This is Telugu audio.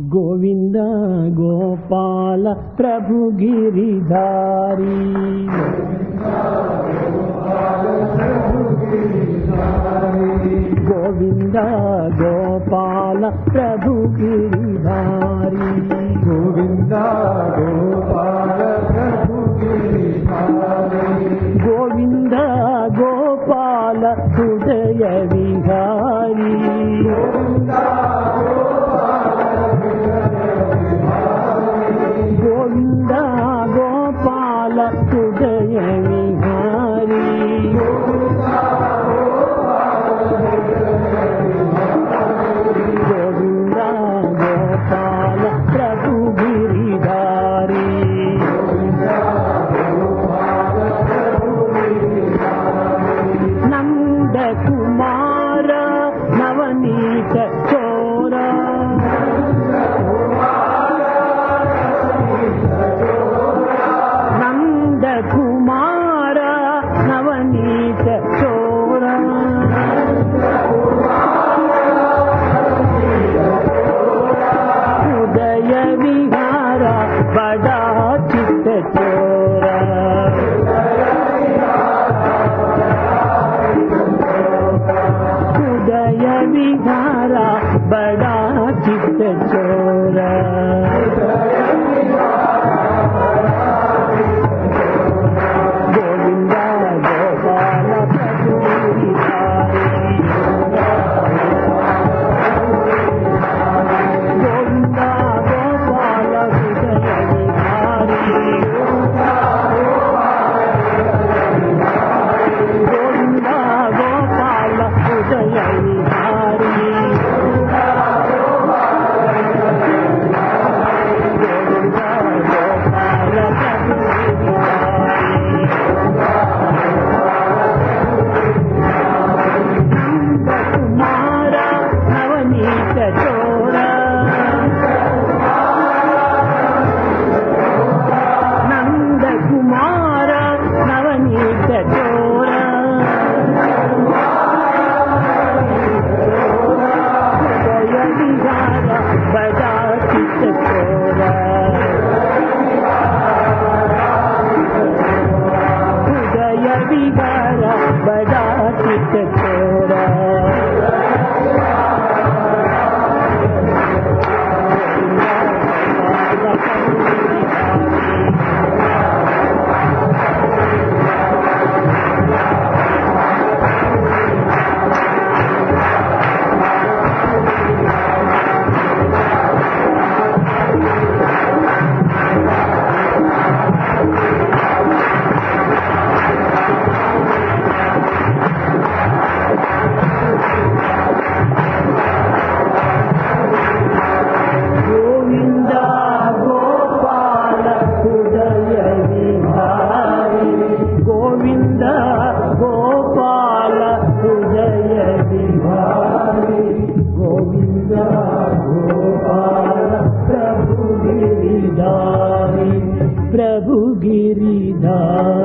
గోవింద గోపాల ప్రభు గిరిధారి. గోవింద గోపాల ప్రభు గిరిధారి. గోవింద గోపాల ప్రభు గిరిధారి. గోవింద గోపాల హృదయ कुमार नवनीत जित चोरा बिगाड़ा बड़ा कितना गिरिधारी प्रभु गिरिधारी